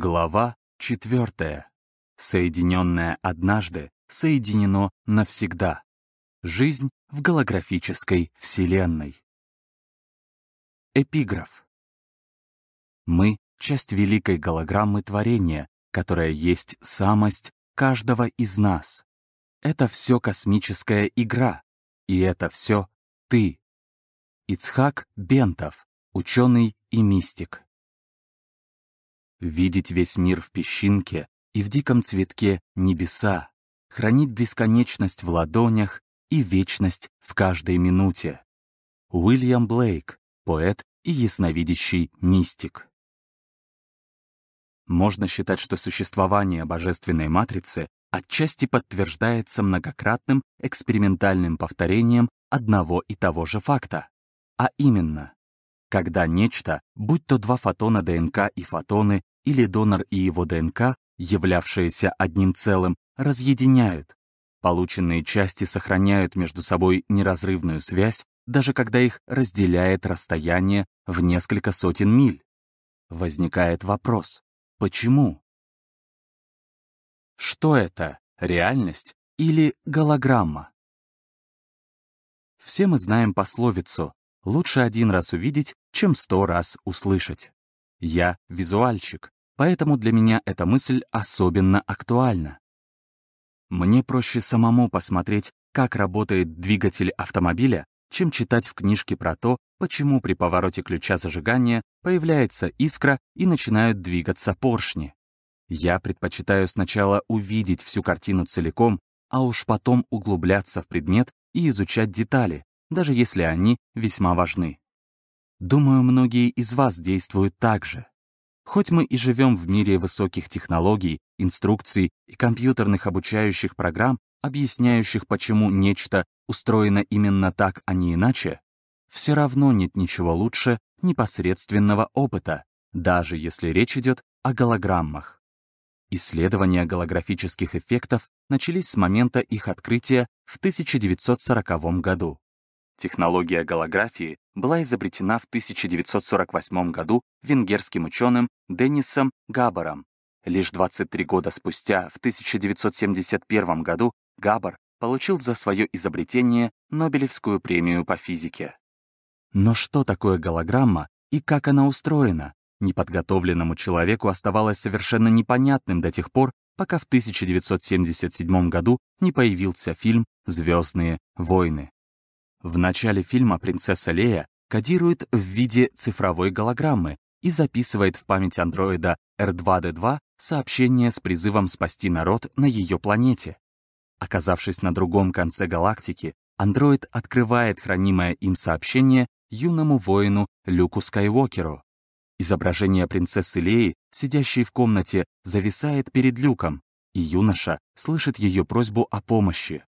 Глава четвертая. Соединенное однажды соединено навсегда. Жизнь в голографической вселенной. Эпиграф. Мы — часть великой голограммы творения, которая есть самость каждого из нас. Это все космическая игра, и это все ты. Ицхак Бентов, ученый и мистик. Видеть весь мир в песчинке и в диком цветке небеса, хранить бесконечность в ладонях и вечность в каждой минуте. Уильям Блейк, поэт и ясновидящий мистик. Можно считать, что существование божественной матрицы отчасти подтверждается многократным экспериментальным повторением одного и того же факта. А именно, когда нечто, будь то два фотона ДНК и фотоны, или донор и его ДНК, являвшиеся одним целым, разъединяют. Полученные части сохраняют между собой неразрывную связь, даже когда их разделяет расстояние в несколько сотен миль. Возникает вопрос, почему? Что это, реальность или голограмма? Все мы знаем пословицу «лучше один раз увидеть, чем сто раз услышать». Я визуальщик, поэтому для меня эта мысль особенно актуальна. Мне проще самому посмотреть, как работает двигатель автомобиля, чем читать в книжке про то, почему при повороте ключа зажигания появляется искра и начинают двигаться поршни. Я предпочитаю сначала увидеть всю картину целиком, а уж потом углубляться в предмет и изучать детали, даже если они весьма важны. Думаю, многие из вас действуют так же. Хоть мы и живем в мире высоких технологий, инструкций и компьютерных обучающих программ, объясняющих, почему нечто устроено именно так, а не иначе, все равно нет ничего лучше непосредственного опыта, даже если речь идет о голограммах. Исследования голографических эффектов начались с момента их открытия в 1940 году. Технология голографии была изобретена в 1948 году венгерским ученым Денисом Габаром. Лишь 23 года спустя, в 1971 году, Габар получил за свое изобретение Нобелевскую премию по физике. Но что такое голограмма и как она устроена, неподготовленному человеку оставалось совершенно непонятным до тех пор, пока в 1977 году не появился фильм «Звездные войны». В начале фильма принцесса Лея кодирует в виде цифровой голограммы и записывает в память андроида R2-D2 сообщение с призывом спасти народ на ее планете. Оказавшись на другом конце галактики, андроид открывает хранимое им сообщение юному воину Люку Скайуокеру. Изображение принцессы Леи, сидящей в комнате, зависает перед Люком, и юноша слышит ее просьбу о помощи.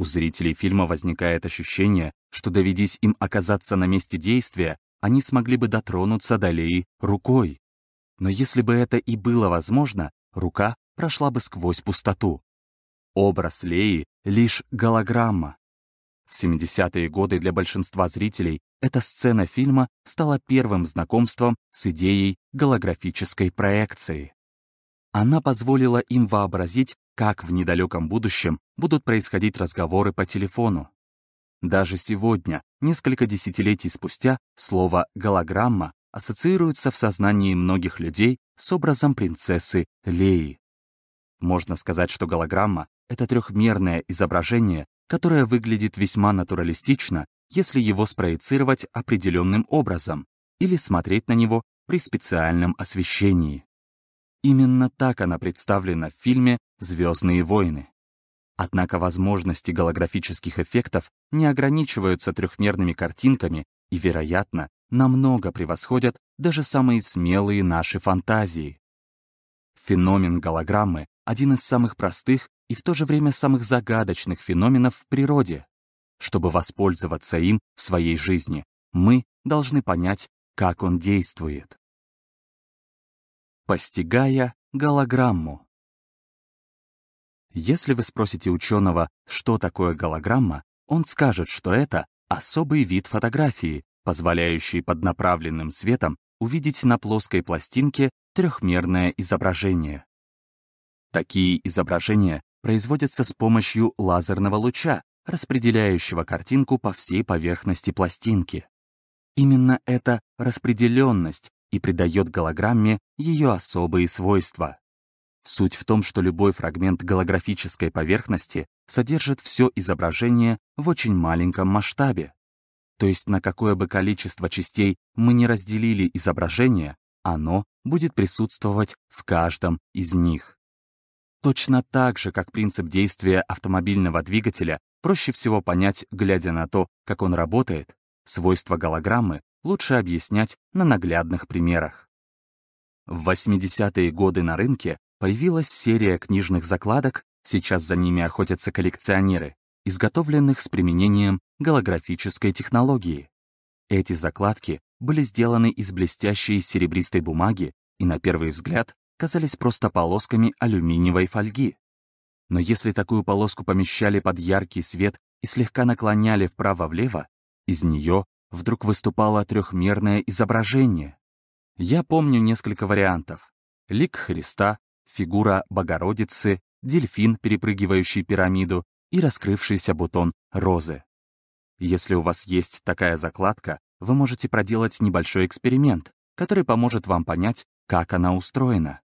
У зрителей фильма возникает ощущение, что доведись им оказаться на месте действия, они смогли бы дотронуться до Леи рукой. Но если бы это и было возможно, рука прошла бы сквозь пустоту. Образ Леи — лишь голограмма. В 70-е годы для большинства зрителей эта сцена фильма стала первым знакомством с идеей голографической проекции. Она позволила им вообразить, как в недалеком будущем будут происходить разговоры по телефону. Даже сегодня, несколько десятилетий спустя, слово «голограмма» ассоциируется в сознании многих людей с образом принцессы Леи. Можно сказать, что голограмма — это трехмерное изображение, которое выглядит весьма натуралистично если его спроецировать определенным образом или смотреть на него при специальном освещении. Именно так она представлена в фильме «Звездные войны». Однако возможности голографических эффектов не ограничиваются трехмерными картинками и, вероятно, намного превосходят даже самые смелые наши фантазии. Феномен голограммы — один из самых простых и в то же время самых загадочных феноменов в природе. Чтобы воспользоваться им в своей жизни, мы должны понять, как он действует. Постигая голограмму. Если вы спросите ученого, что такое голограмма, он скажет, что это особый вид фотографии, позволяющий под направленным светом увидеть на плоской пластинке трехмерное изображение. Такие изображения производятся с помощью лазерного луча, распределяющего картинку по всей поверхности пластинки. Именно эта распределенность и придает голограмме ее особые свойства. Суть в том, что любой фрагмент голографической поверхности содержит все изображение в очень маленьком масштабе. То есть на какое бы количество частей мы не разделили изображение, оно будет присутствовать в каждом из них. Точно так же, как принцип действия автомобильного двигателя проще всего понять, глядя на то, как он работает, свойства голограммы лучше объяснять на наглядных примерах. В 80-е годы на рынке появилась серия книжных закладок, сейчас за ними охотятся коллекционеры, изготовленных с применением голографической технологии. Эти закладки были сделаны из блестящей серебристой бумаги и, на первый взгляд, казались просто полосками алюминиевой фольги. Но если такую полоску помещали под яркий свет и слегка наклоняли вправо-влево, из нее вдруг выступало трехмерное изображение. Я помню несколько вариантов. Лик Христа, фигура Богородицы, дельфин, перепрыгивающий пирамиду, и раскрывшийся бутон розы. Если у вас есть такая закладка, вы можете проделать небольшой эксперимент, который поможет вам понять, как она устроена.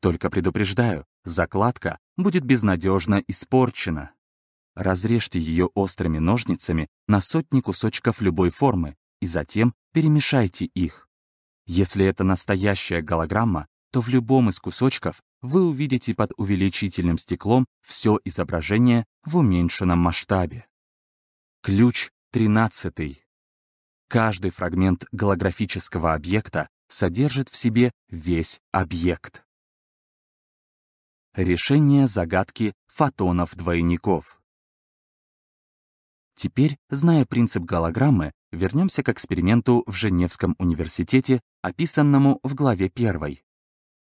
Только предупреждаю, закладка будет безнадежно испорчена. Разрежьте ее острыми ножницами на сотни кусочков любой формы и затем перемешайте их. Если это настоящая голограмма, то в любом из кусочков вы увидите под увеличительным стеклом все изображение в уменьшенном масштабе. Ключ 13. Каждый фрагмент голографического объекта содержит в себе весь объект. Решение загадки фотонов-двойников. Теперь, зная принцип голограммы, вернемся к эксперименту в Женевском университете, описанному в главе 1.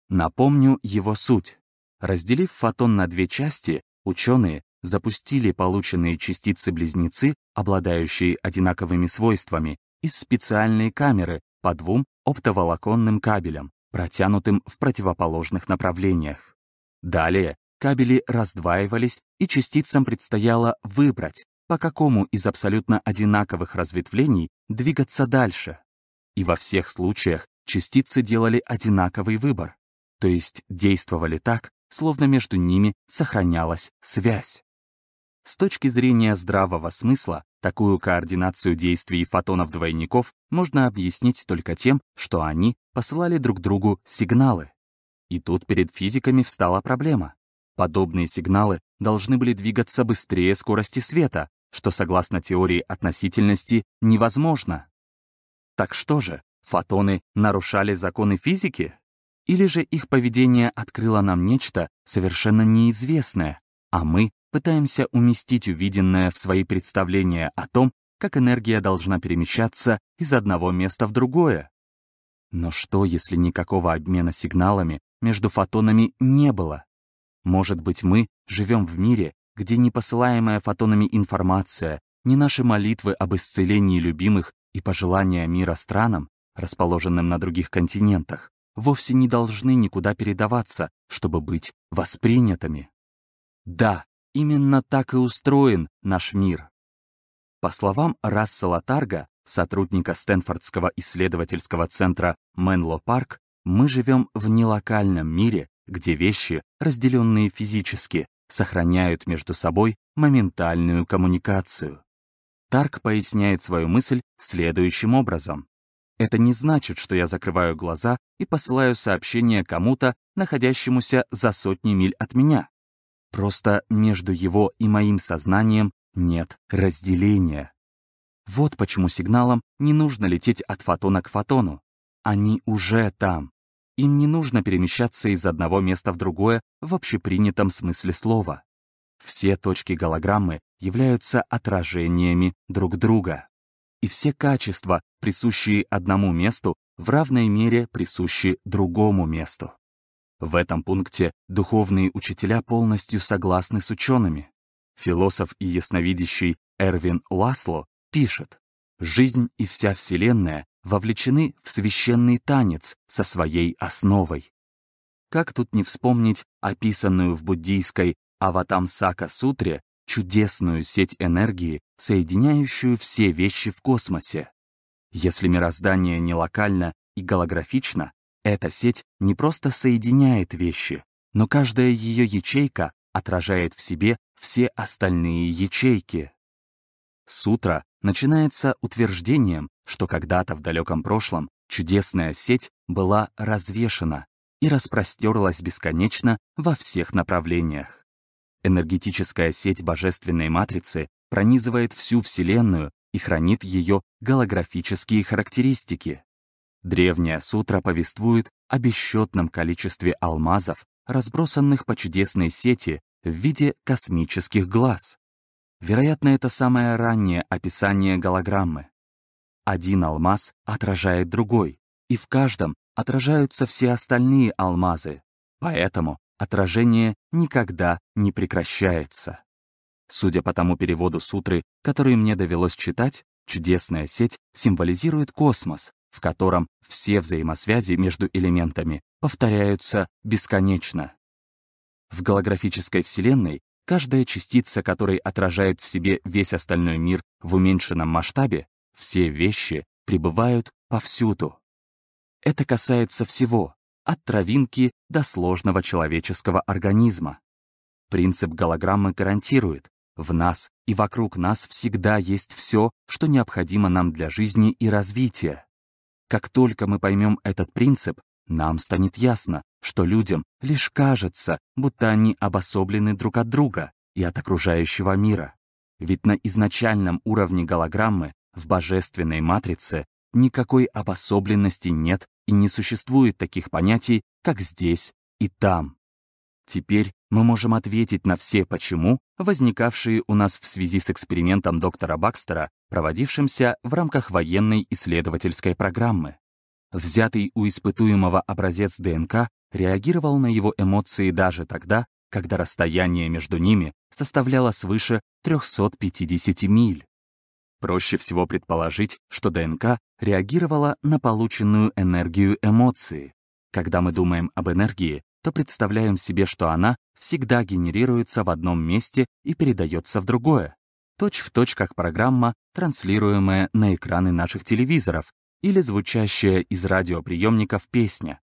Напомню его суть. Разделив фотон на две части, ученые запустили полученные частицы-близнецы, обладающие одинаковыми свойствами, из специальной камеры по двум оптоволоконным кабелям, протянутым в противоположных направлениях. Далее кабели раздваивались, и частицам предстояло выбрать, по какому из абсолютно одинаковых разветвлений двигаться дальше. И во всех случаях частицы делали одинаковый выбор, то есть действовали так, словно между ними сохранялась связь. С точки зрения здравого смысла, такую координацию действий фотонов-двойников можно объяснить только тем, что они посылали друг другу сигналы. И тут перед физиками встала проблема. Подобные сигналы должны были двигаться быстрее скорости света, что, согласно теории относительности, невозможно. Так что же, фотоны нарушали законы физики? Или же их поведение открыло нам нечто совершенно неизвестное, а мы пытаемся уместить увиденное в свои представления о том, как энергия должна перемещаться из одного места в другое? Но что, если никакого обмена сигналами между фотонами не было. Может быть, мы живем в мире, где не посылаемая фотонами информация, ни наши молитвы об исцелении любимых и пожелания мира странам, расположенным на других континентах, вовсе не должны никуда передаваться, чтобы быть воспринятыми. Да, именно так и устроен наш мир. По словам Рассела Тарга, сотрудника Стэнфордского исследовательского центра Менло Парк, мы живем в нелокальном мире, где вещи, разделенные физически, сохраняют между собой моментальную коммуникацию. Тарк поясняет свою мысль следующим образом. Это не значит, что я закрываю глаза и посылаю сообщение кому-то, находящемуся за сотни миль от меня. Просто между его и моим сознанием нет разделения. Вот почему сигналам не нужно лететь от фотона к фотону. Они уже там. Им не нужно перемещаться из одного места в другое в общепринятом смысле слова. Все точки голограммы являются отражениями друг друга. И все качества, присущие одному месту, в равной мере присущи другому месту. В этом пункте духовные учителя полностью согласны с учеными. Философ и ясновидящий Эрвин Ласло пишет, «Жизнь и вся Вселенная вовлечены в священный танец со своей основой. Как тут не вспомнить описанную в буддийской Аватамсака Сутре чудесную сеть энергии, соединяющую все вещи в космосе. Если мироздание не локально и голографично, эта сеть не просто соединяет вещи, но каждая ее ячейка отражает в себе все остальные ячейки. Сутра начинается утверждением, что когда-то в далеком прошлом чудесная сеть была развешена и распростерлась бесконечно во всех направлениях. Энергетическая сеть божественной матрицы пронизывает всю Вселенную и хранит ее голографические характеристики. Древняя сутра повествует о бесчетном количестве алмазов, разбросанных по чудесной сети в виде космических глаз. Вероятно, это самое раннее описание голограммы. Один алмаз отражает другой, и в каждом отражаются все остальные алмазы, поэтому отражение никогда не прекращается. Судя по тому переводу сутры, который мне довелось читать, чудесная сеть символизирует космос, в котором все взаимосвязи между элементами повторяются бесконечно. В голографической Вселенной каждая частица, которая отражает в себе весь остальной мир в уменьшенном масштабе, все вещи пребывают повсюду. Это касается всего, от травинки до сложного человеческого организма. Принцип голограммы гарантирует, в нас и вокруг нас всегда есть все, что необходимо нам для жизни и развития. Как только мы поймем этот принцип, нам станет ясно, что людям лишь кажется, будто они обособлены друг от друга и от окружающего мира. Ведь на изначальном уровне голограммы, в божественной матрице, никакой обособленности нет и не существует таких понятий, как здесь и там. Теперь мы можем ответить на все «почему», возникавшие у нас в связи с экспериментом доктора Бакстера, проводившимся в рамках военной исследовательской программы. Взятый у испытуемого образец ДНК реагировал на его эмоции даже тогда, когда расстояние между ними составляло свыше 350 миль. Проще всего предположить, что ДНК реагировала на полученную энергию эмоции. Когда мы думаем об энергии, то представляем себе, что она всегда генерируется в одном месте и передается в другое. Точь в точь как программа, транслируемая на экраны наших телевизоров или звучащая из радиоприемников песня.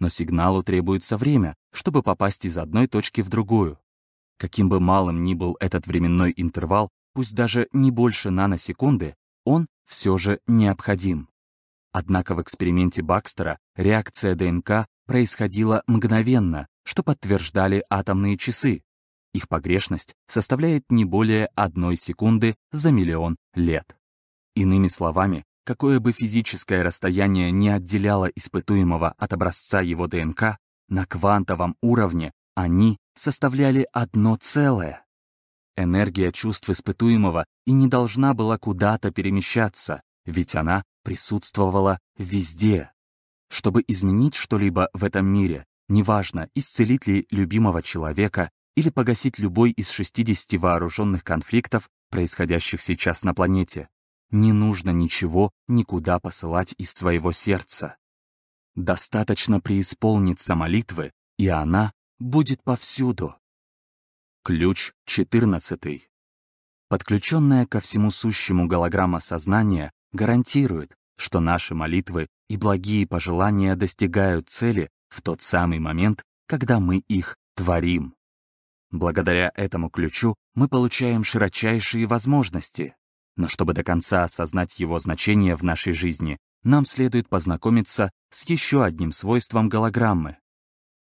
Но сигналу требуется время, чтобы попасть из одной точки в другую. Каким бы малым ни был этот временной интервал, пусть даже не больше наносекунды, он все же необходим. Однако в эксперименте Бакстера реакция ДНК происходила мгновенно, что подтверждали атомные часы. Их погрешность составляет не более одной секунды за миллион лет. Иными словами, какое бы физическое расстояние не отделяло испытуемого от образца его ДНК, на квантовом уровне они составляли одно целое. Энергия чувств испытуемого и не должна была куда-то перемещаться, ведь она присутствовала везде. Чтобы изменить что-либо в этом мире, неважно, исцелить ли любимого человека или погасить любой из 60 вооруженных конфликтов, происходящих сейчас на планете, не нужно ничего никуда посылать из своего сердца. Достаточно преисполниться молитвы, и она будет повсюду. Ключ 14. Подключенная ко всему сущему голограмма сознания гарантирует, что наши молитвы и благие пожелания достигают цели в тот самый момент, когда мы их творим. Благодаря этому ключу мы получаем широчайшие возможности. Но чтобы до конца осознать его значение в нашей жизни, нам следует познакомиться с еще одним свойством голограммы.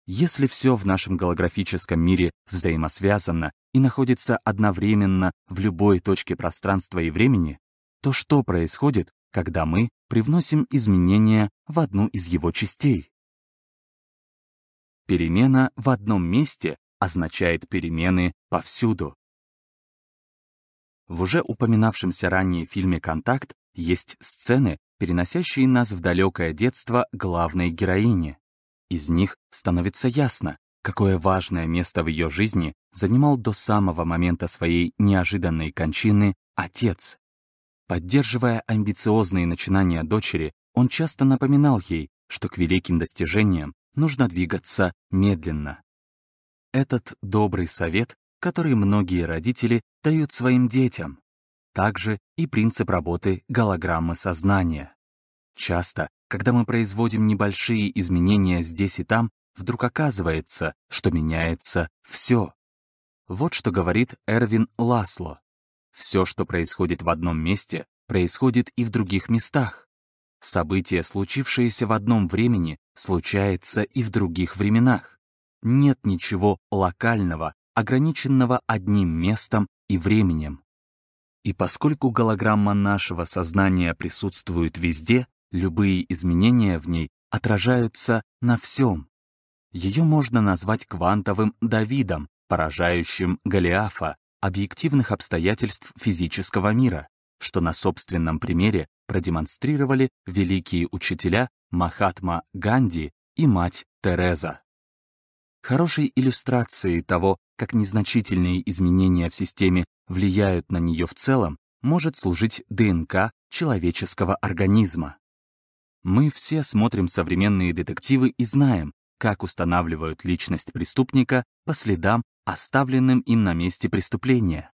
Если все в нашем голографическом мире взаимосвязано и находится одновременно в любой точке пространства и времени, то что происходит, когда мы привносим изменения в одну из его частей. Перемена в одном месте означает перемены повсюду. В уже упоминавшемся ранее фильме «Контакт» есть сцены, переносящие нас в далекое детство главной героини. Из них становится ясно, какое важное место в ее жизни занимал до самого момента своей неожиданной кончины отец. Поддерживая амбициозные начинания дочери, он часто напоминал ей, что к великим достижениям нужно двигаться медленно. Этот добрый совет, который многие родители дают своим детям. Также и принцип работы голограммы сознания. Часто, когда мы производим небольшие изменения здесь и там, вдруг оказывается, что меняется все. Вот что говорит Эрвин Ласло. Все, что происходит в одном месте, происходит и в других местах. Событие, случившееся в одном времени, случается и в других временах. Нет ничего локального, ограниченного одним местом и временем. И поскольку голограмма нашего сознания присутствует везде, любые изменения в ней отражаются на всем. Ее можно назвать квантовым Давидом, поражающим Голиафа, объективных обстоятельств физического мира, что на собственном примере продемонстрировали великие учителя Махатма Ганди и мать Тереза. Хорошей иллюстрацией того, как незначительные изменения в системе влияют на нее в целом, может служить ДНК человеческого организма. Мы все смотрим современные детективы и знаем, как устанавливают личность преступника по следам, оставленным им на месте преступления.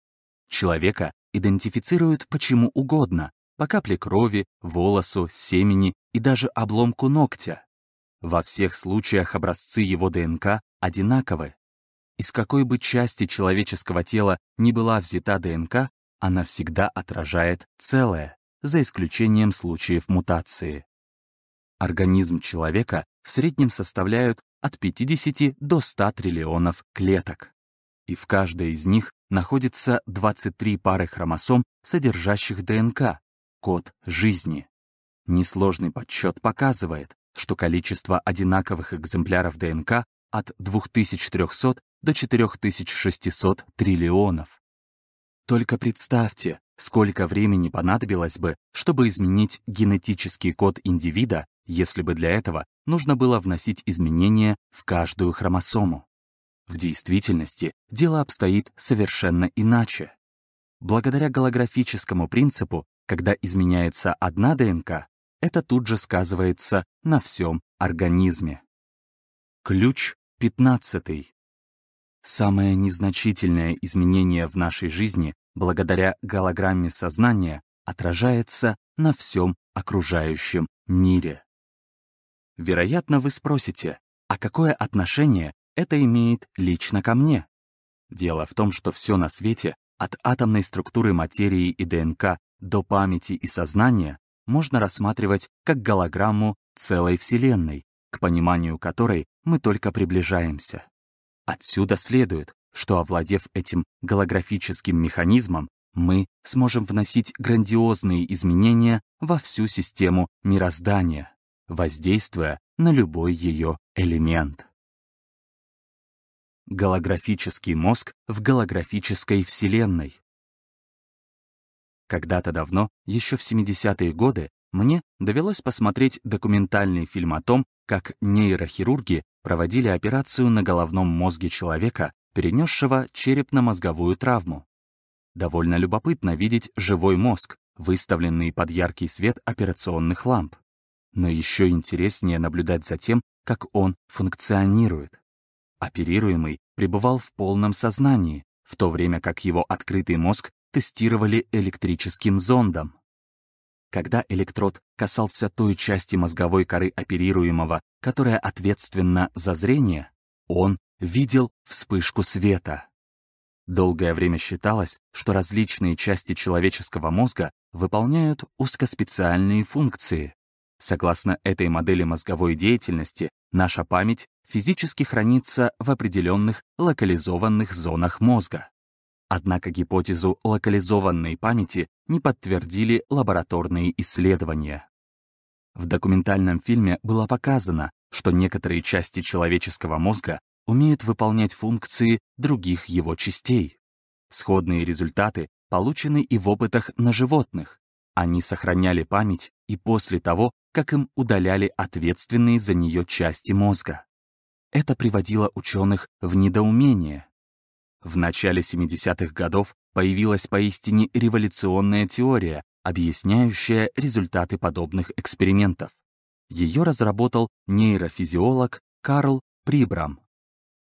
Человека идентифицируют почему угодно, по капле крови, волосу, семени и даже обломку ногтя. Во всех случаях образцы его ДНК одинаковы. Из какой бы части человеческого тела ни была взята ДНК, она всегда отражает целое, за исключением случаев мутации. Организм человека в среднем составляют от 50 до 100 триллионов клеток. И в каждой из них находится 23 пары хромосом, содержащих ДНК, код жизни. Несложный подсчет показывает, что количество одинаковых экземпляров ДНК от 2300 до 4600 триллионов. Только представьте, сколько времени понадобилось бы, чтобы изменить генетический код индивида, если бы для этого нужно было вносить изменения в каждую хромосому. В действительности дело обстоит совершенно иначе. Благодаря голографическому принципу, когда изменяется одна ДНК, это тут же сказывается на всем организме. Ключ 15. Самое незначительное изменение в нашей жизни благодаря голограмме сознания отражается на всем окружающем мире. Вероятно, вы спросите, а какое отношение это имеет лично ко мне? Дело в том, что все на свете, от атомной структуры материи и ДНК до памяти и сознания, можно рассматривать как голограмму целой Вселенной, к пониманию которой мы только приближаемся. Отсюда следует, что, овладев этим голографическим механизмом, мы сможем вносить грандиозные изменения во всю систему мироздания воздействуя на любой ее элемент. Голографический мозг в голографической вселенной. Когда-то давно, еще в 70-е годы, мне довелось посмотреть документальный фильм о том, как нейрохирурги проводили операцию на головном мозге человека, перенесшего черепно-мозговую травму. Довольно любопытно видеть живой мозг, выставленный под яркий свет операционных ламп. Но еще интереснее наблюдать за тем, как он функционирует. Оперируемый пребывал в полном сознании, в то время как его открытый мозг тестировали электрическим зондом. Когда электрод касался той части мозговой коры оперируемого, которая ответственна за зрение, он видел вспышку света. Долгое время считалось, что различные части человеческого мозга выполняют узкоспециальные функции, Согласно этой модели мозговой деятельности, наша память физически хранится в определенных локализованных зонах мозга. Однако гипотезу локализованной памяти не подтвердили лабораторные исследования. В документальном фильме было показано, что некоторые части человеческого мозга умеют выполнять функции других его частей. Сходные результаты получены и в опытах на животных. Они сохраняли память и после того, как им удаляли ответственные за нее части мозга. Это приводило ученых в недоумение. В начале 70-х годов появилась поистине революционная теория, объясняющая результаты подобных экспериментов. Ее разработал нейрофизиолог Карл Прибрам.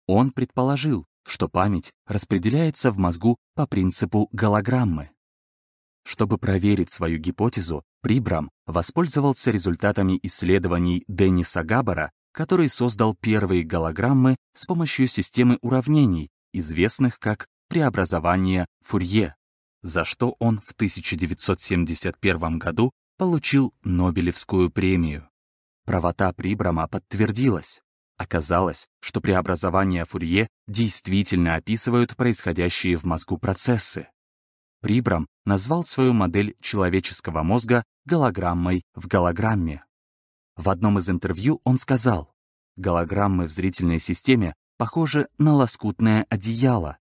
Он предположил, что память распределяется в мозгу по принципу голограммы. Чтобы проверить свою гипотезу, Прибрам воспользовался результатами исследований Денниса Габбара, который создал первые голограммы с помощью системы уравнений, известных как преобразование Фурье, за что он в 1971 году получил Нобелевскую премию. Правота Прибрама подтвердилась. Оказалось, что преобразования Фурье действительно описывают происходящие в мозгу процессы. Прибрам назвал свою модель человеческого мозга голограммой в голограмме. В одном из интервью он сказал, голограммы в зрительной системе похожи на лоскутное одеяло.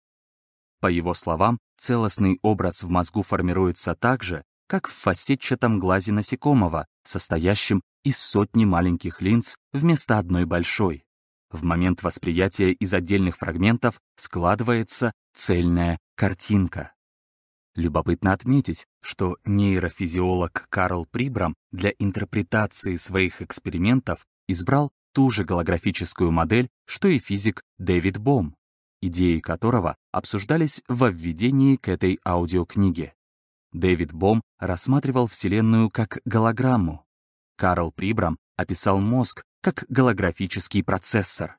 По его словам, целостный образ в мозгу формируется так же, как в фасетчатом глазе насекомого, состоящем из сотни маленьких линз вместо одной большой. В момент восприятия из отдельных фрагментов складывается цельная картинка. Любопытно отметить, что нейрофизиолог Карл Прибрам для интерпретации своих экспериментов избрал ту же голографическую модель, что и физик Дэвид Бом, идеи которого обсуждались во введении к этой аудиокниге. Дэвид Бом рассматривал Вселенную как голограмму. Карл Прибрам описал мозг как голографический процессор.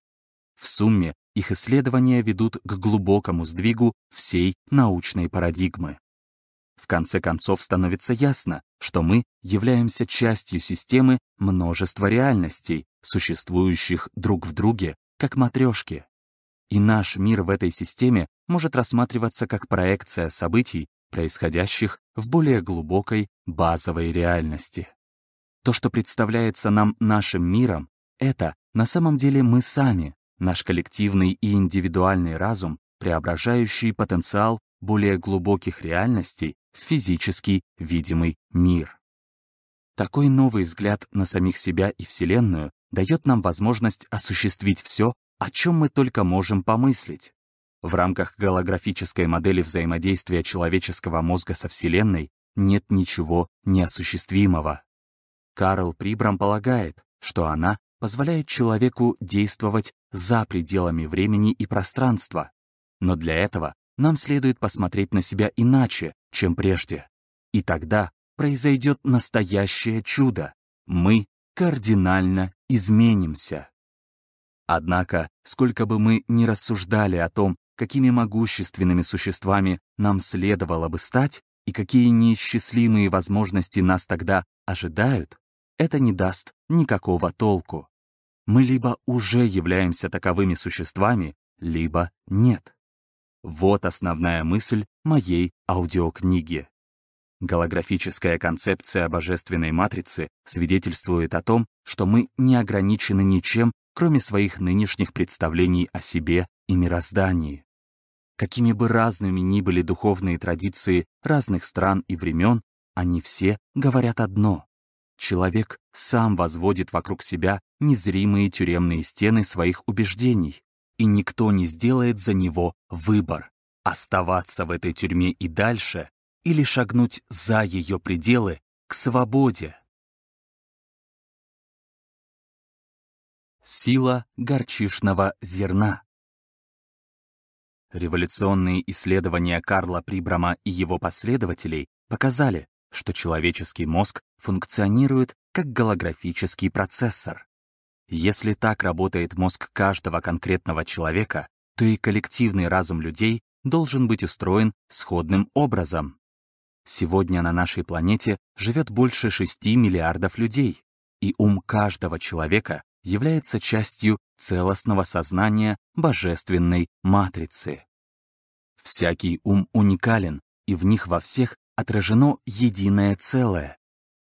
В сумме их исследования ведут к глубокому сдвигу всей научной парадигмы. В конце концов становится ясно, что мы являемся частью системы множества реальностей, существующих друг в друге, как матрешки. И наш мир в этой системе может рассматриваться как проекция событий, происходящих в более глубокой базовой реальности. То, что представляется нам нашим миром, это на самом деле мы сами, наш коллективный и индивидуальный разум, преображающий потенциал более глубоких реальностей в физический видимый мир. Такой новый взгляд на самих себя и Вселенную дает нам возможность осуществить все, о чем мы только можем помыслить. В рамках голографической модели взаимодействия человеческого мозга со Вселенной нет ничего неосуществимого. Карл Прибрам полагает, что она позволяет человеку действовать за пределами времени и пространства. Но для этого нам следует посмотреть на себя иначе, чем прежде. И тогда произойдет настоящее чудо. Мы кардинально изменимся. Однако, сколько бы мы ни рассуждали о том, какими могущественными существами нам следовало бы стать и какие неисчислимые возможности нас тогда ожидают, это не даст никакого толку. Мы либо уже являемся таковыми существами, либо нет. Вот основная мысль моей аудиокниги. Голографическая концепция божественной матрицы свидетельствует о том, что мы не ограничены ничем, кроме своих нынешних представлений о себе и мироздании. Какими бы разными ни были духовные традиции разных стран и времен, они все говорят одно. Человек сам возводит вокруг себя незримые тюремные стены своих убеждений, и никто не сделает за него выбор — оставаться в этой тюрьме и дальше или шагнуть за ее пределы к свободе. Сила горчишного зерна. Революционные исследования Карла Прибрама и его последователей показали, что человеческий мозг функционирует как голографический процессор. Если так работает мозг каждого конкретного человека, то и коллективный разум людей должен быть устроен сходным образом. Сегодня на нашей планете живет больше 6 миллиардов людей, и ум каждого человека является частью целостного сознания божественной матрицы. Всякий ум уникален, и в них во всех отражено единое целое.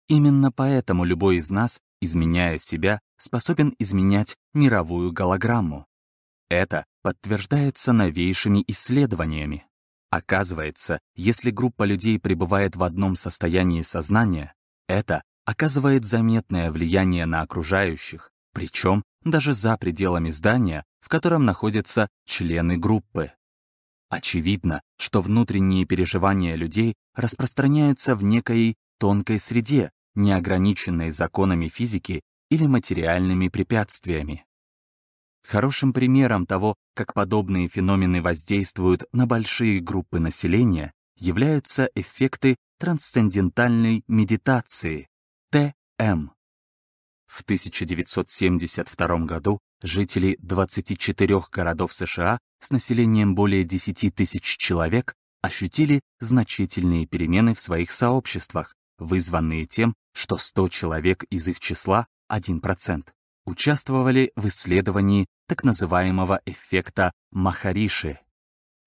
Именно поэтому любой из нас, изменяя себя, способен изменять мировую голограмму. Это подтверждается новейшими исследованиями. Оказывается, если группа людей пребывает в одном состоянии сознания, это оказывает заметное влияние на окружающих, причем даже за пределами здания, в котором находятся члены группы. Очевидно, что внутренние переживания людей распространяются в некой тонкой среде, не ограниченной законами физики или материальными препятствиями. Хорошим примером того, как подобные феномены воздействуют на большие группы населения, являются эффекты трансцендентальной медитации, ТМ. В 1972 году жители 24 городов США с населением более 10 тысяч человек ощутили значительные перемены в своих сообществах, вызванные тем, что 100 человек из их числа, 1%, участвовали в исследовании так называемого эффекта Махариши.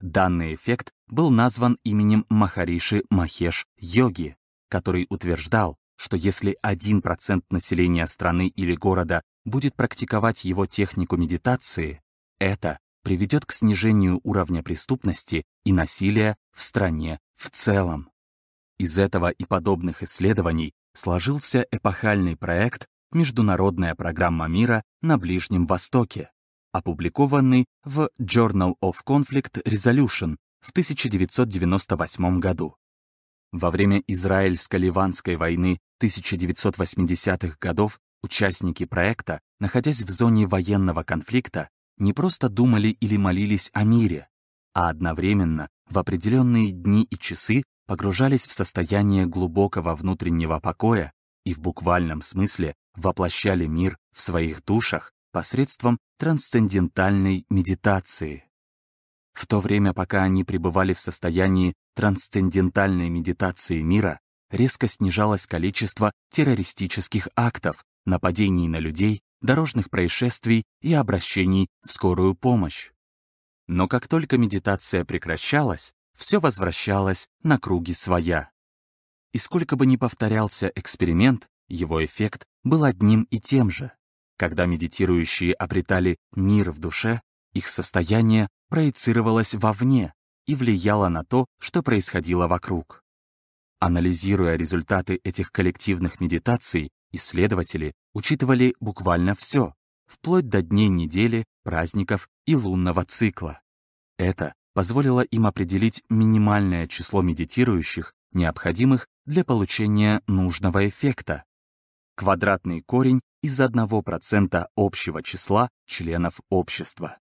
Данный эффект был назван именем Махариши Махеш Йоги, который утверждал, что если 1% населения страны или города будет практиковать его технику медитации, это приведет к снижению уровня преступности и насилия в стране в целом. Из этого и подобных исследований сложился эпохальный проект «Международная программа мира на Ближнем Востоке», опубликованный в Journal of Conflict Resolution в 1998 году. Во время Израильско-Ливанской войны 1980-х годов участники проекта, находясь в зоне военного конфликта, не просто думали или молились о мире, а одновременно в определенные дни и часы погружались в состояние глубокого внутреннего покоя и в буквальном смысле воплощали мир в своих душах посредством трансцендентальной медитации. В то время, пока они пребывали в состоянии трансцендентальной медитации мира, резко снижалось количество террористических актов, нападений на людей, дорожных происшествий и обращений в скорую помощь. Но как только медитация прекращалась, все возвращалось на круги своя. И сколько бы ни повторялся эксперимент, его эффект был одним и тем же. Когда медитирующие обретали мир в душе, их состояние проецировалось вовне и влияло на то, что происходило вокруг. Анализируя результаты этих коллективных медитаций, исследователи учитывали буквально все, вплоть до дней недели, праздников и лунного цикла. Это позволило им определить минимальное число медитирующих, необходимых для получения нужного эффекта. Квадратный корень из 1% общего числа членов общества.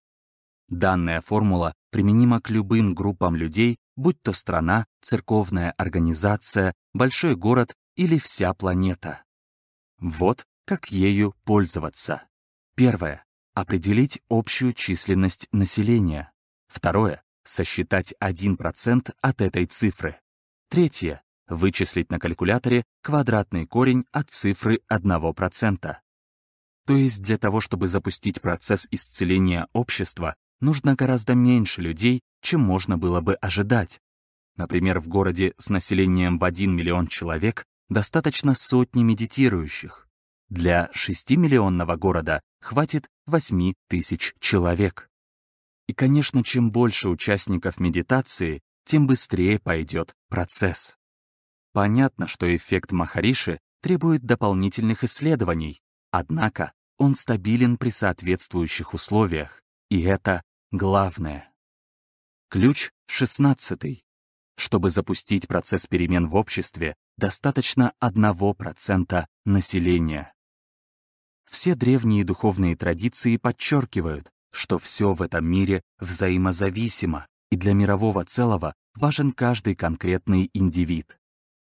Данная формула применима к любым группам людей, будь то страна, церковная организация, большой город или вся планета. Вот как ею пользоваться. Первое. Определить общую численность населения. Второе. Сосчитать 1% от этой цифры. Третье. Вычислить на калькуляторе квадратный корень от цифры 1%. То есть для того, чтобы запустить процесс исцеления общества, нужно гораздо меньше людей, чем можно было бы ожидать. Например, в городе с населением в 1 миллион человек достаточно сотни медитирующих. Для 6-миллионного города хватит 8 тысяч человек. И, конечно, чем больше участников медитации, тем быстрее пойдет процесс. Понятно, что эффект Махариши требует дополнительных исследований, однако он стабилен при соответствующих условиях, и это главное. Ключ 16. Чтобы запустить процесс перемен в обществе, достаточно 1% населения. Все древние духовные традиции подчеркивают, что все в этом мире взаимозависимо, и для мирового целого важен каждый конкретный индивид.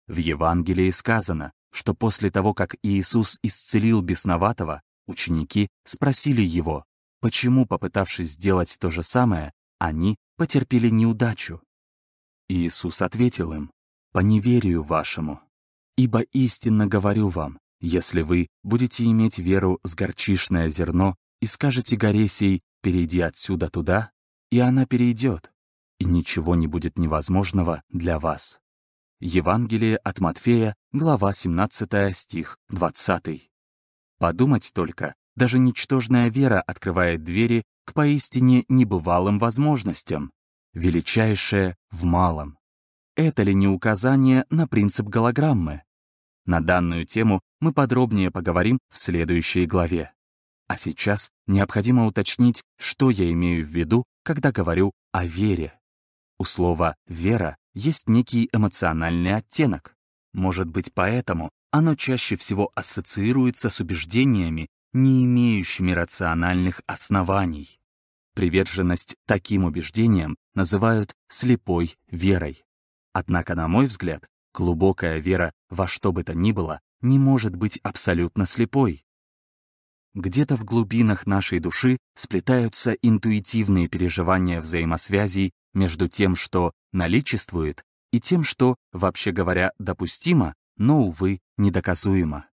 В Евангелии сказано, что после того, как Иисус исцелил бесноватого, ученики спросили его, почему, попытавшись сделать то же самое, они потерпели неудачу. Иисус ответил им, «По неверию вашему. Ибо истинно говорю вам, если вы будете иметь веру с горчишное зерно и скажете горе сей, перейди отсюда туда, и она перейдет, и ничего не будет невозможного для вас». Евангелие от Матфея, глава 17, стих 20. Подумать только, даже ничтожная вера открывает двери к поистине небывалым возможностям, величайшее в малом. Это ли не указание на принцип голограммы? На данную тему мы подробнее поговорим в следующей главе. А сейчас необходимо уточнить, что я имею в виду, когда говорю о вере. У слова «вера» есть некий эмоциональный оттенок. Может быть, поэтому оно чаще всего ассоциируется с убеждениями, не имеющими рациональных оснований. Приверженность таким убеждениям называют слепой верой. Однако, на мой взгляд, глубокая вера во что бы то ни было не может быть абсолютно слепой. Где-то в глубинах нашей души сплетаются интуитивные переживания взаимосвязей между тем, что наличествует, и тем, что, вообще говоря, допустимо, но, увы, недоказуемо.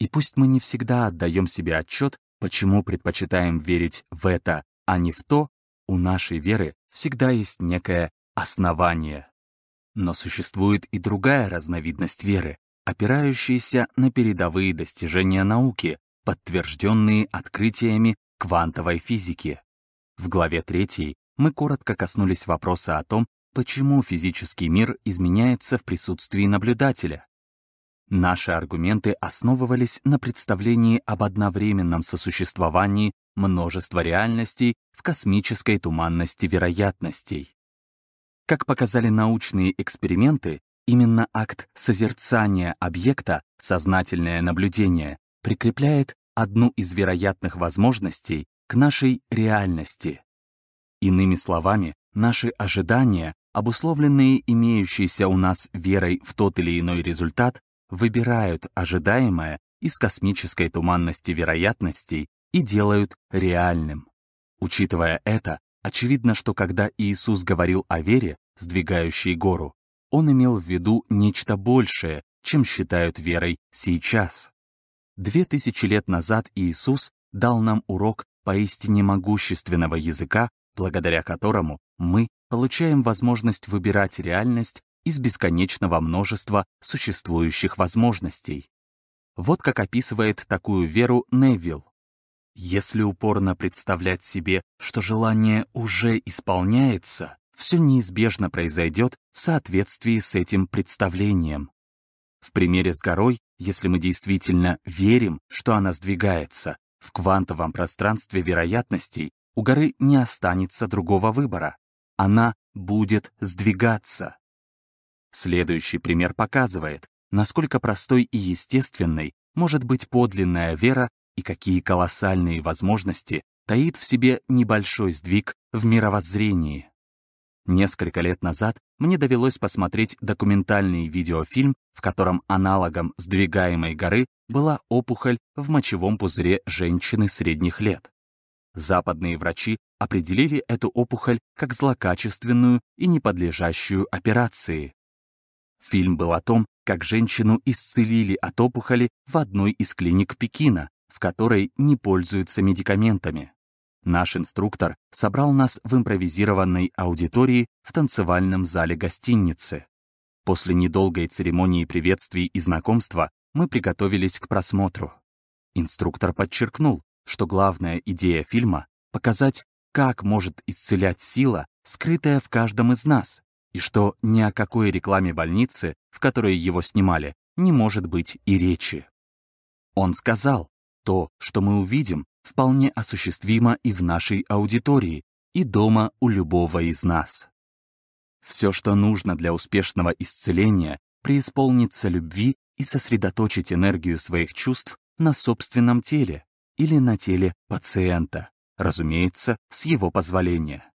И пусть мы не всегда отдаем себе отчет, почему предпочитаем верить в это, а не в то, у нашей веры всегда есть некое основание. Но существует и другая разновидность веры, опирающаяся на передовые достижения науки, подтвержденные открытиями квантовой физики. В главе 3 мы коротко коснулись вопроса о том, почему физический мир изменяется в присутствии наблюдателя. Наши аргументы основывались на представлении об одновременном сосуществовании множества реальностей в космической туманности вероятностей. Как показали научные эксперименты, именно акт созерцания объекта, сознательное наблюдение, прикрепляет одну из вероятных возможностей к нашей реальности. Иными словами, наши ожидания, обусловленные имеющейся у нас верой в тот или иной результат, выбирают ожидаемое из космической туманности вероятностей и делают реальным. Учитывая это, очевидно, что когда Иисус говорил о вере, сдвигающей гору, он имел в виду нечто большее, чем считают верой сейчас. Две тысячи лет назад Иисус дал нам урок поистине могущественного языка, благодаря которому мы получаем возможность выбирать реальность из бесконечного множества существующих возможностей. Вот как описывает такую веру Невилл. Если упорно представлять себе, что желание уже исполняется, все неизбежно произойдет в соответствии с этим представлением. В примере с горой, если мы действительно верим, что она сдвигается, в квантовом пространстве вероятностей у горы не останется другого выбора. Она будет сдвигаться. Следующий пример показывает, насколько простой и естественной может быть подлинная вера и какие колоссальные возможности таит в себе небольшой сдвиг в мировоззрении. Несколько лет назад мне довелось посмотреть документальный видеофильм, в котором аналогом сдвигаемой горы была опухоль в мочевом пузыре женщины средних лет. Западные врачи определили эту опухоль как злокачественную и неподлежащую операции. Фильм был о том, как женщину исцелили от опухоли в одной из клиник Пекина, в которой не пользуются медикаментами. Наш инструктор собрал нас в импровизированной аудитории в танцевальном зале гостиницы. После недолгой церемонии приветствий и знакомства мы приготовились к просмотру. Инструктор подчеркнул, что главная идея фильма — показать, как может исцелять сила, скрытая в каждом из нас, и что ни о какой рекламе больницы, в которой его снимали, не может быть и речи. Он сказал, то, что мы увидим, вполне осуществимо и в нашей аудитории, и дома у любого из нас. Все, что нужно для успешного исцеления, преисполниться любви и сосредоточить энергию своих чувств на собственном теле или на теле пациента, разумеется, с его позволения.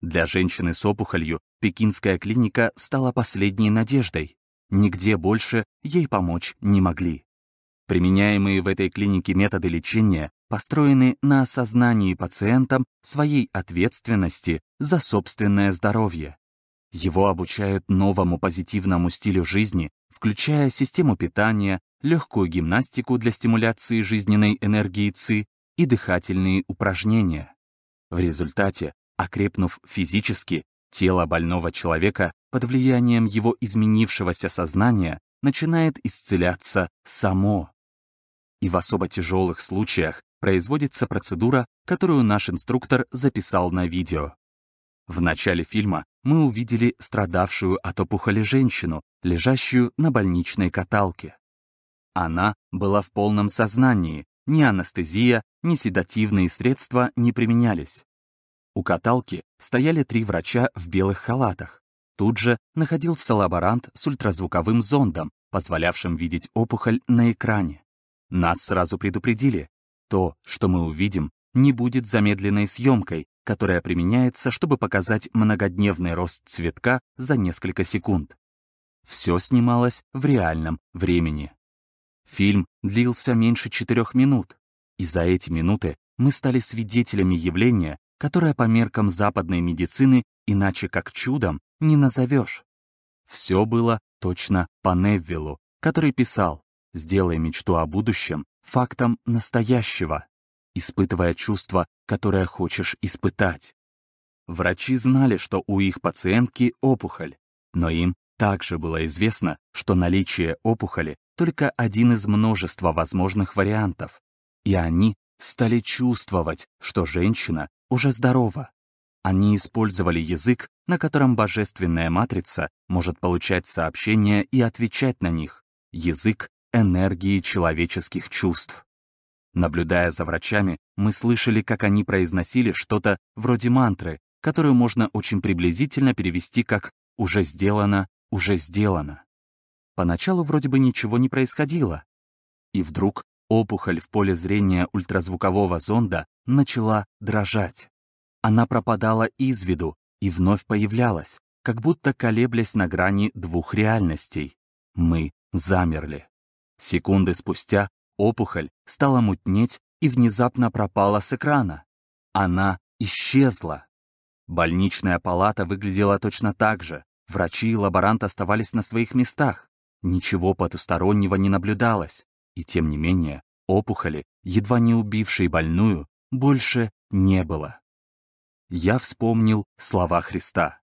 Для женщины с опухолью пекинская клиника стала последней надеждой. Нигде больше ей помочь не могли. Применяемые в этой клинике методы лечения построены на осознании пациентом своей ответственности за собственное здоровье. Его обучают новому позитивному стилю жизни, включая систему питания, легкую гимнастику для стимуляции жизненной энергии ЦИ и дыхательные упражнения. В результате, окрепнув физически, тело больного человека под влиянием его изменившегося сознания начинает исцеляться само и в особо тяжелых случаях производится процедура, которую наш инструктор записал на видео. В начале фильма мы увидели страдавшую от опухоли женщину, лежащую на больничной каталке. Она была в полном сознании, ни анестезия, ни седативные средства не применялись. У каталки стояли три врача в белых халатах. Тут же находился лаборант с ультразвуковым зондом, позволявшим видеть опухоль на экране. Нас сразу предупредили. То, что мы увидим, не будет замедленной съемкой, которая применяется, чтобы показать многодневный рост цветка за несколько секунд. Все снималось в реальном времени. Фильм длился меньше четырех минут, и за эти минуты мы стали свидетелями явления, которое по меркам западной медицины иначе как чудом не назовешь. Все было точно по Неввиллу, который писал «Сделай мечту о будущем фактом настоящего, испытывая чувство, которое хочешь испытать». Врачи знали, что у их пациентки опухоль, но им также было известно, что наличие опухоли только один из множества возможных вариантов, и они стали чувствовать, что женщина уже здорова. Они использовали язык, на котором божественная матрица может получать сообщения и отвечать на них, язык энергии человеческих чувств. Наблюдая за врачами, мы слышали, как они произносили что-то вроде мантры, которую можно очень приблизительно перевести как «уже сделано, уже сделано». Поначалу вроде бы ничего не происходило. И вдруг опухоль в поле зрения ультразвукового зонда начала дрожать. Она пропадала из виду и вновь появлялась, как будто колеблясь на грани двух реальностей. Мы замерли. Секунды спустя опухоль стала мутнеть и внезапно пропала с экрана. Она исчезла. Больничная палата выглядела точно так же. Врачи и лаборант оставались на своих местах. Ничего потустороннего не наблюдалось. И тем не менее, опухоли, едва не убившей больную, больше не было я вспомнил слова Христа.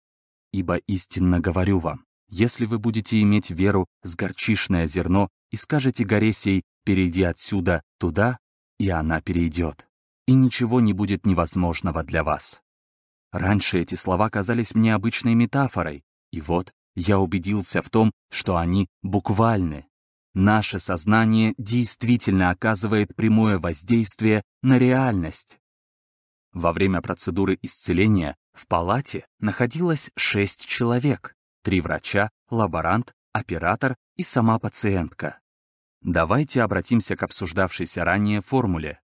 «Ибо истинно говорю вам, если вы будете иметь веру с горчишное зерно и скажете горе сей, перейди отсюда туда, и она перейдет, и ничего не будет невозможного для вас». Раньше эти слова казались мне обычной метафорой, и вот я убедился в том, что они буквальны. Наше сознание действительно оказывает прямое воздействие на реальность. Во время процедуры исцеления в палате находилось шесть человек, три врача, лаборант, оператор и сама пациентка. Давайте обратимся к обсуждавшейся ранее формуле.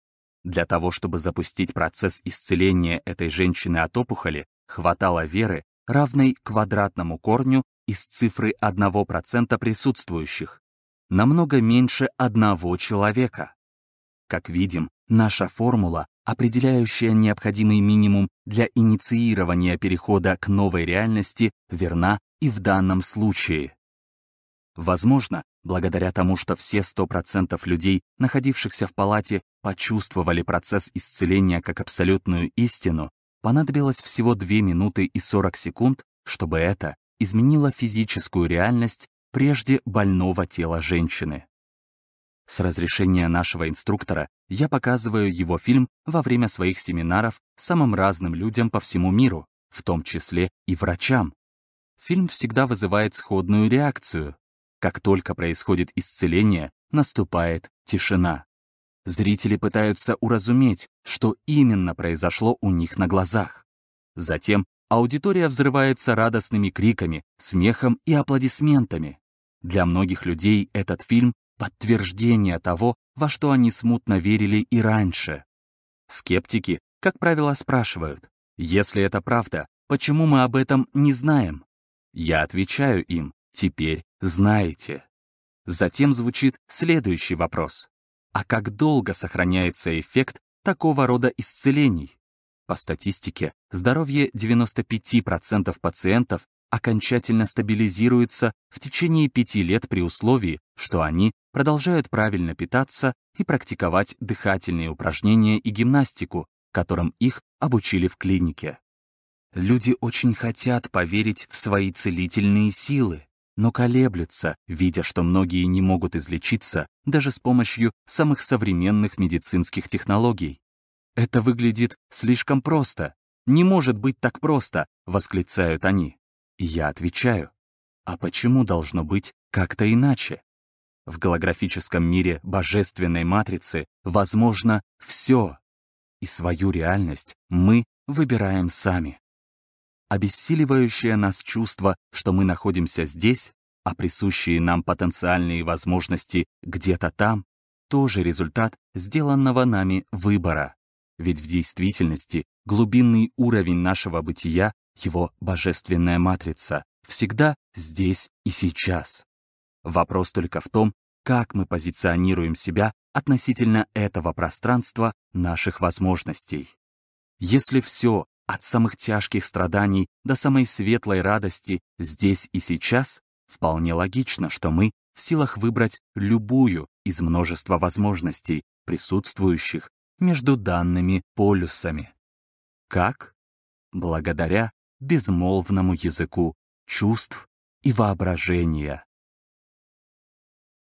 Для того, чтобы запустить процесс исцеления этой женщины от опухоли, хватало веры, равной квадратному корню из цифры 1% присутствующих, намного меньше одного человека. Как видим, наша формула определяющая необходимый минимум для инициирования перехода к новой реальности, верна и в данном случае. Возможно, благодаря тому, что все 100% людей, находившихся в палате, почувствовали процесс исцеления как абсолютную истину, понадобилось всего 2 минуты и 40 секунд, чтобы это изменило физическую реальность прежде больного тела женщины. С разрешения нашего инструктора я показываю его фильм во время своих семинаров самым разным людям по всему миру, в том числе и врачам. Фильм всегда вызывает сходную реакцию. Как только происходит исцеление, наступает тишина. Зрители пытаются уразуметь, что именно произошло у них на глазах. Затем аудитория взрывается радостными криками, смехом и аплодисментами. Для многих людей этот фильм подтверждение того, во что они смутно верили и раньше. Скептики, как правило, спрашивают, если это правда, почему мы об этом не знаем? Я отвечаю им, теперь знаете. Затем звучит следующий вопрос. А как долго сохраняется эффект такого рода исцелений? По статистике, здоровье 95% пациентов окончательно стабилизируется в течение пяти лет при условии, что они продолжают правильно питаться и практиковать дыхательные упражнения и гимнастику, которым их обучили в клинике. Люди очень хотят поверить в свои целительные силы, но колеблются, видя, что многие не могут излечиться даже с помощью самых современных медицинских технологий. «Это выглядит слишком просто. Не может быть так просто!» — восклицают они. Я отвечаю, а почему должно быть как-то иначе? В голографическом мире божественной матрицы возможно все, и свою реальность мы выбираем сами. Обессиливающее нас чувство, что мы находимся здесь, а присущие нам потенциальные возможности где-то там, тоже результат сделанного нами выбора. Ведь в действительности глубинный уровень нашего бытия, его божественная матрица, всегда здесь и сейчас. Вопрос только в том, как мы позиционируем себя относительно этого пространства наших возможностей. Если все, от самых тяжких страданий до самой светлой радости здесь и сейчас, вполне логично, что мы в силах выбрать любую из множества возможностей, присутствующих между данными полюсами. Как? Благодаря безмолвному языку чувств и воображения.